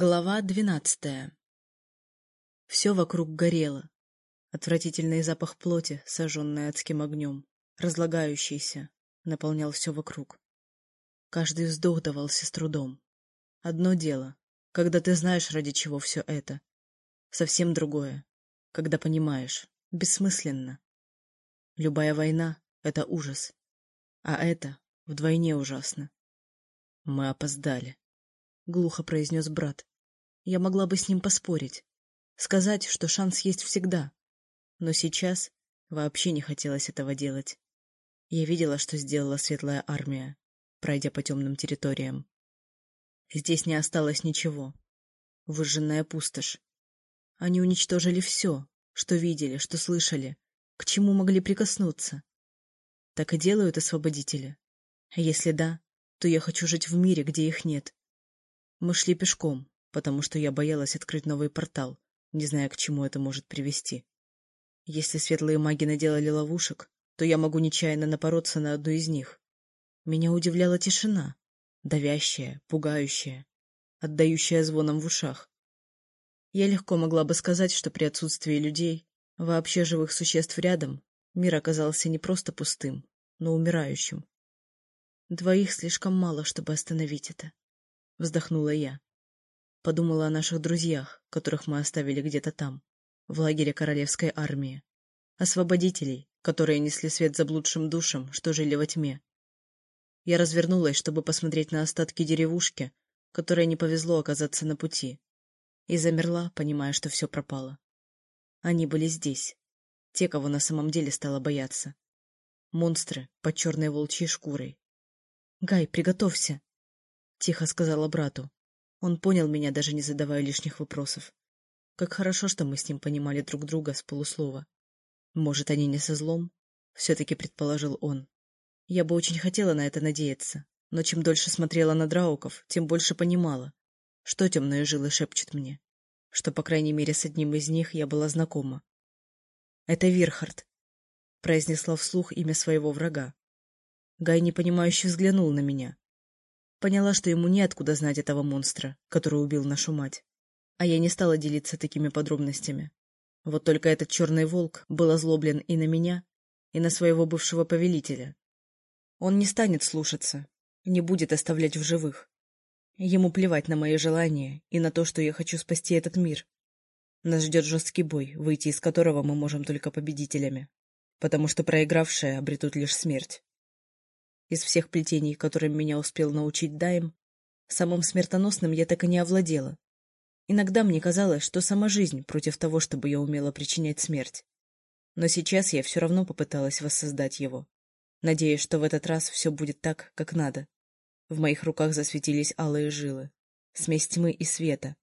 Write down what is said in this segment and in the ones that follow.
Глава двенадцатая Все вокруг горело. Отвратительный запах плоти, сожженный адским огнем, разлагающийся, наполнял все вокруг. Каждый вздох давался с трудом. Одно дело, когда ты знаешь, ради чего все это. Совсем другое, когда понимаешь, бессмысленно. Любая война — это ужас, а это вдвойне ужасно. Мы опоздали глухо произнес брат. Я могла бы с ним поспорить, сказать, что шанс есть всегда. Но сейчас вообще не хотелось этого делать. Я видела, что сделала Светлая Армия, пройдя по темным территориям. Здесь не осталось ничего. Выжженная пустошь. Они уничтожили все, что видели, что слышали, к чему могли прикоснуться. Так и делают освободители. Если да, то я хочу жить в мире, где их нет. Мы шли пешком, потому что я боялась открыть новый портал, не зная, к чему это может привести. Если светлые маги наделали ловушек, то я могу нечаянно напороться на одну из них. Меня удивляла тишина, давящая, пугающая, отдающая звоном в ушах. Я легко могла бы сказать, что при отсутствии людей, вообще живых существ рядом, мир оказался не просто пустым, но умирающим. Двоих слишком мало, чтобы остановить это. — вздохнула я. Подумала о наших друзьях, которых мы оставили где-то там, в лагере королевской армии. Освободителей, которые несли свет заблудшим душам, что жили во тьме. Я развернулась, чтобы посмотреть на остатки деревушки, которой не повезло оказаться на пути, и замерла, понимая, что все пропало. Они были здесь, те, кого на самом деле стало бояться. Монстры под черной волчьей шкурой. «Гай, приготовься!» — тихо сказала брату. Он понял меня, даже не задавая лишних вопросов. Как хорошо, что мы с ним понимали друг друга с полуслова. Может, они не со злом? Все-таки предположил он. Я бы очень хотела на это надеяться, но чем дольше смотрела на Драуков, тем больше понимала, что темные жилы шепчут мне, что, по крайней мере, с одним из них я была знакома. «Это Вирхард», — произнесла вслух имя своего врага. Гай непонимающе взглянул на меня, Поняла, что ему неоткуда знать этого монстра, который убил нашу мать. А я не стала делиться такими подробностями. Вот только этот черный волк был озлоблен и на меня, и на своего бывшего повелителя. Он не станет слушаться, не будет оставлять в живых. Ему плевать на мои желания и на то, что я хочу спасти этот мир. Нас ждет жесткий бой, выйти из которого мы можем только победителями, потому что проигравшие обретут лишь смерть. Из всех плетений, которым меня успел научить Дайм, самым смертоносным я так и не овладела. Иногда мне казалось, что сама жизнь против того, чтобы я умела причинять смерть. Но сейчас я все равно попыталась воссоздать его, надеясь, что в этот раз все будет так, как надо. В моих руках засветились алые жилы, смесь тьмы и света.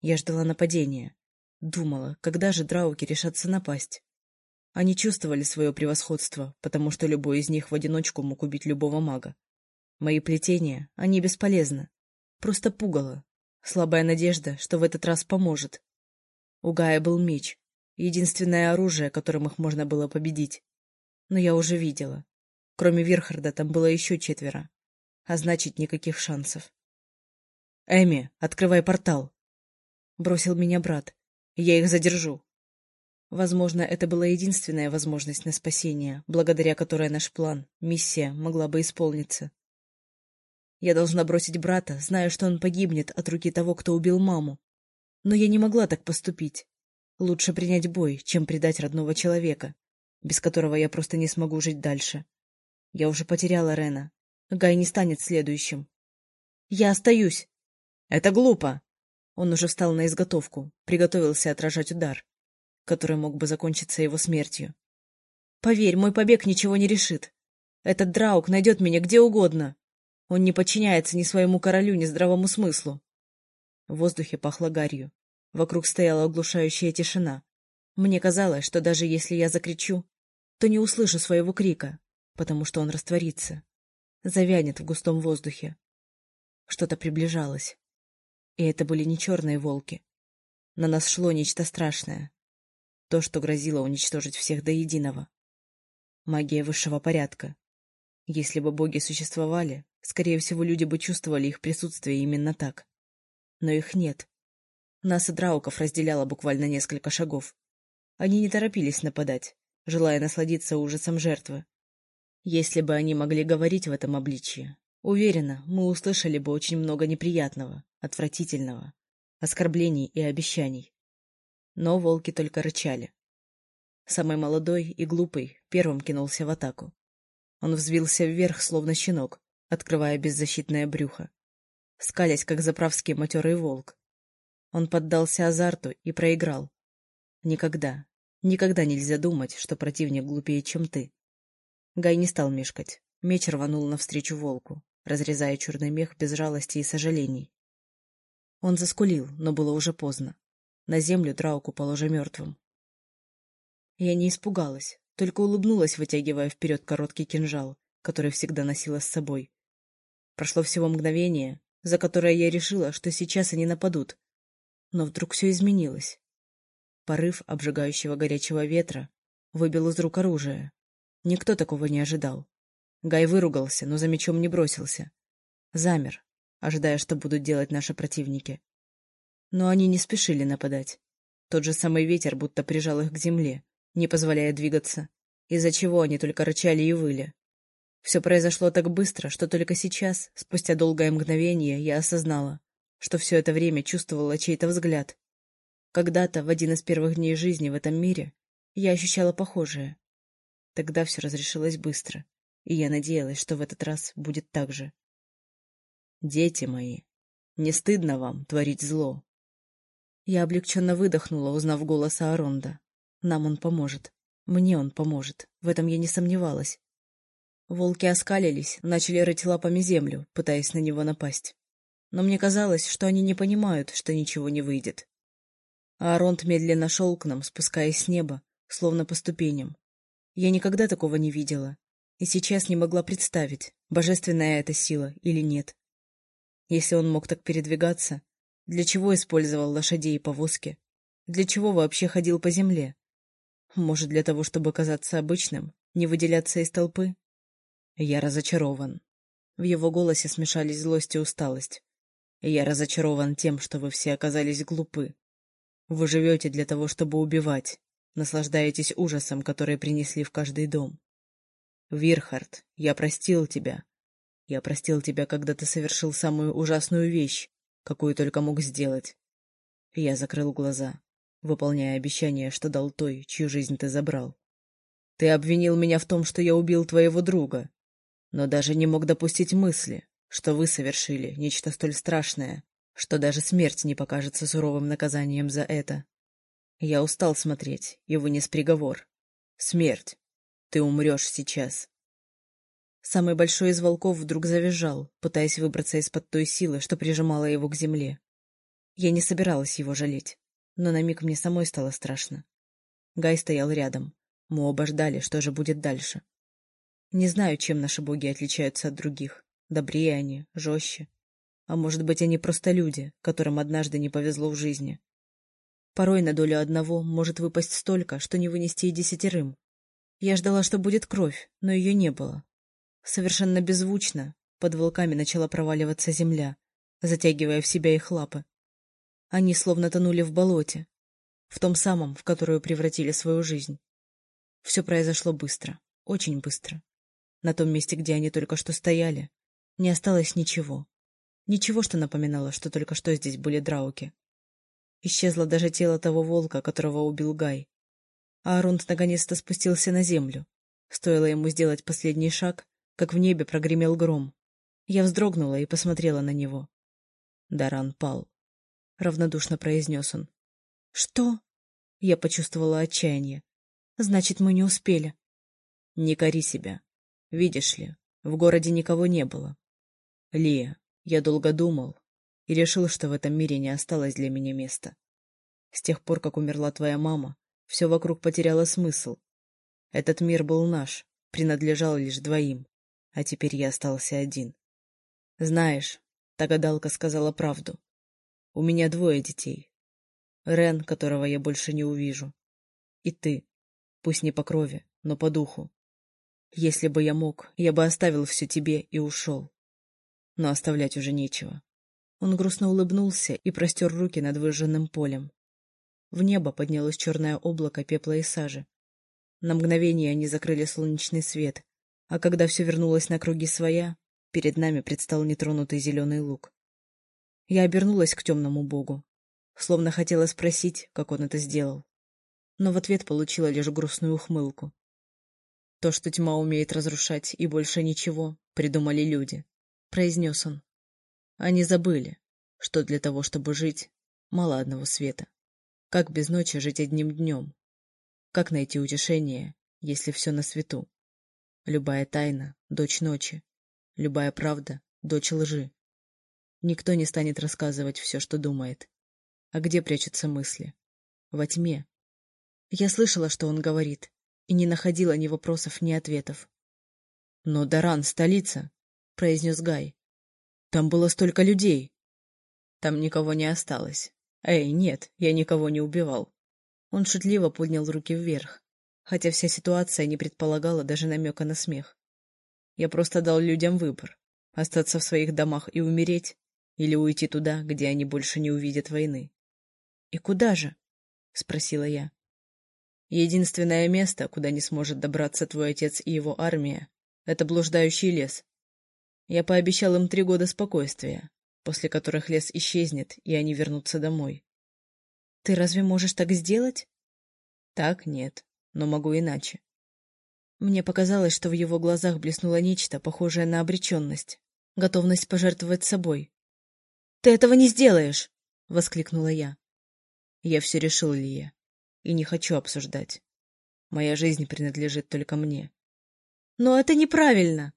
Я ждала нападения. Думала, когда же драуки решатся напасть. Они чувствовали свое превосходство, потому что любой из них в одиночку мог убить любого мага. Мои плетения, они бесполезны. Просто пугало. Слабая надежда, что в этот раз поможет. У Гая был меч, единственное оружие, которым их можно было победить. Но я уже видела. Кроме Вирхарда там было еще четверо. А значит, никаких шансов. «Эми, открывай портал!» Бросил меня брат. «Я их задержу!» Возможно, это была единственная возможность на спасение, благодаря которой наш план, миссия, могла бы исполниться. Я должна бросить брата, зная, что он погибнет от руки того, кто убил маму. Но я не могла так поступить. Лучше принять бой, чем предать родного человека, без которого я просто не смогу жить дальше. Я уже потеряла Рена. Гай не станет следующим. Я остаюсь. Это глупо. Он уже встал на изготовку, приготовился отражать удар который мог бы закончиться его смертью. Поверь, мой побег ничего не решит. Этот Драук найдет меня где угодно. Он не подчиняется ни своему королю, ни здравому смыслу. В воздухе пахло гарью. Вокруг стояла оглушающая тишина. Мне казалось, что даже если я закричу, то не услышу своего крика, потому что он растворится, завянет в густом воздухе. Что-то приближалось. И это были не черные волки. На нас шло нечто страшное. То, что грозило уничтожить всех до единого. Магия высшего порядка. Если бы боги существовали, скорее всего, люди бы чувствовали их присутствие именно так. Но их нет. Нас и драуков разделяло буквально несколько шагов. Они не торопились нападать, желая насладиться ужасом жертвы. Если бы они могли говорить в этом обличье, уверена, мы услышали бы очень много неприятного, отвратительного, оскорблений и обещаний. Но волки только рычали. Самый молодой и глупый первым кинулся в атаку. Он взвился вверх, словно щенок, открывая беззащитное брюхо. Скалясь, как заправский матерый волк. Он поддался азарту и проиграл. Никогда, никогда нельзя думать, что противник глупее, чем ты. Гай не стал мешкать. Меч рванул навстречу волку, разрезая черный мех без жалости и сожалений. Он заскулил, но было уже поздно. На землю Драук упал уже мертвым. Я не испугалась, только улыбнулась, вытягивая вперед короткий кинжал, который всегда носила с собой. Прошло всего мгновение, за которое я решила, что сейчас они нападут. Но вдруг все изменилось. Порыв обжигающего горячего ветра выбил из рук оружие. Никто такого не ожидал. Гай выругался, но за мечом не бросился. Замер, ожидая, что будут делать наши противники. Но они не спешили нападать. Тот же самый ветер будто прижал их к земле, не позволяя двигаться, из-за чего они только рычали и выли. Все произошло так быстро, что только сейчас, спустя долгое мгновение, я осознала, что все это время чувствовала чей-то взгляд. Когда-то, в один из первых дней жизни в этом мире, я ощущала похожее. Тогда все разрешилось быстро, и я надеялась, что в этот раз будет так же. «Дети мои, не стыдно вам творить зло?» Я облегченно выдохнула, узнав голос Аронда. Нам он поможет. Мне он поможет. В этом я не сомневалась. Волки оскалились, начали рыть лапами землю, пытаясь на него напасть. Но мне казалось, что они не понимают, что ничего не выйдет. Ааронт медленно шел к нам, спускаясь с неба, словно по ступеням. Я никогда такого не видела, и сейчас не могла представить, божественная это сила или нет. Если он мог так передвигаться, для чего использовал лошадей и повозки? Для чего вообще ходил по земле? Может, для того, чтобы казаться обычным, не выделяться из толпы? Я разочарован. В его голосе смешались злость и усталость. Я разочарован тем, что вы все оказались глупы. Вы живете для того, чтобы убивать, наслаждаетесь ужасом, который принесли в каждый дом. Вирхард, я простил тебя. Я простил тебя, когда ты совершил самую ужасную вещь, какую только мог сделать. Я закрыл глаза выполняя обещание, что дал той, чью жизнь ты забрал. Ты обвинил меня в том, что я убил твоего друга, но даже не мог допустить мысли, что вы совершили нечто столь страшное, что даже смерть не покажется суровым наказанием за это. Я устал смотреть и вынес приговор. Смерть. Ты умрешь сейчас. Самый большой из волков вдруг завизжал, пытаясь выбраться из-под той силы, что прижимала его к земле. Я не собиралась его жалеть но на миг мне самой стало страшно. Гай стоял рядом. Мы оба ждали, что же будет дальше. Не знаю, чем наши боги отличаются от других. Добрее они, жестче. А может быть, они просто люди, которым однажды не повезло в жизни. Порой на долю одного может выпасть столько, что не вынести и десятерым. Я ждала, что будет кровь, но ее не было. Совершенно беззвучно под волками начала проваливаться земля, затягивая в себя их лапы. Они словно тонули в болоте, в том самом, в которое превратили свою жизнь. Все произошло быстро, очень быстро. На том месте, где они только что стояли, не осталось ничего. Ничего, что напоминало, что только что здесь были драуки. Исчезло даже тело того волка, которого убил Гай. А Арунд наконец-то спустился на землю. Стоило ему сделать последний шаг, как в небе прогремел гром. Я вздрогнула и посмотрела на него. Даран пал. — равнодушно произнес он. — Что? — я почувствовала отчаяние. — Значит, мы не успели. — Не кори себя. Видишь ли, в городе никого не было. Лия, я долго думал и решил, что в этом мире не осталось для меня места. С тех пор, как умерла твоя мама, все вокруг потеряло смысл. Этот мир был наш, принадлежал лишь двоим, а теперь я остался один. Знаешь, та гадалка сказала правду. У меня двое детей. Рен, которого я больше не увижу. И ты. Пусть не по крови, но по духу. Если бы я мог, я бы оставил все тебе и ушел. Но оставлять уже нечего. Он грустно улыбнулся и простер руки над выжженным полем. В небо поднялось черное облако пепла и сажи. На мгновение они закрыли солнечный свет, а когда все вернулось на круги своя, перед нами предстал нетронутый зеленый луг. Я обернулась к темному богу, словно хотела спросить, как он это сделал. Но в ответ получила лишь грустную ухмылку. То, что тьма умеет разрушать и больше ничего, придумали люди, — произнес он. Они забыли, что для того, чтобы жить, мало одного света. Как без ночи жить одним днем? Как найти утешение, если все на свету? Любая тайна — дочь ночи, любая правда — дочь лжи. Никто не станет рассказывать все, что думает. А где прячутся мысли? Во тьме. Я слышала, что он говорит, и не находила ни вопросов, ни ответов. — Но Даран — столица, — произнес Гай. Там было столько людей. Там никого не осталось. Эй, нет, я никого не убивал. Он шутливо поднял руки вверх, хотя вся ситуация не предполагала даже намека на смех. Я просто дал людям выбор — остаться в своих домах и умереть, или уйти туда, где они больше не увидят войны. — И куда же? — спросила я. — Единственное место, куда не сможет добраться твой отец и его армия, — это блуждающий лес, я пообещал им три года спокойствия, после которых лес исчезнет, и они вернутся домой. Ты разве можешь так сделать? Так нет, но могу иначе. Мне показалось, что в его глазах блеснуло нечто, похожее на обреченность, готовность пожертвовать собой. — Ты этого не сделаешь! — воскликнула я. Я все решил, Лия, и не хочу обсуждать. Моя жизнь принадлежит только мне. — Но это неправильно!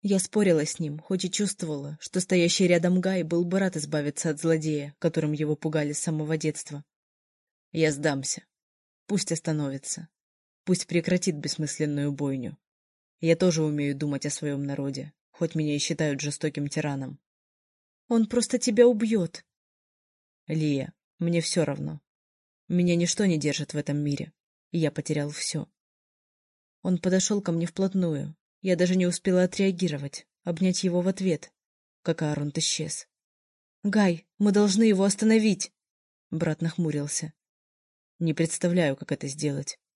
Я спорила с ним, хоть и чувствовала, что стоящий рядом Гай был бы рад избавиться от злодея, которым его пугали с самого детства. Я сдамся. Пусть остановится. Пусть прекратит бессмысленную бойню. Я тоже умею думать о своем народе, хоть меня и считают жестоким тираном. Он просто тебя убьет. Лия, мне все равно. Меня ничто не держит в этом мире, и я потерял все. Он подошел ко мне вплотную, я даже не успела отреагировать, обнять его в ответ, как Аарон исчез. «Гай, мы должны его остановить!» Брат нахмурился. «Не представляю, как это сделать», —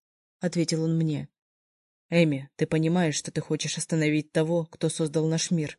ответил он мне. «Эми, ты понимаешь, что ты хочешь остановить того, кто создал наш мир?»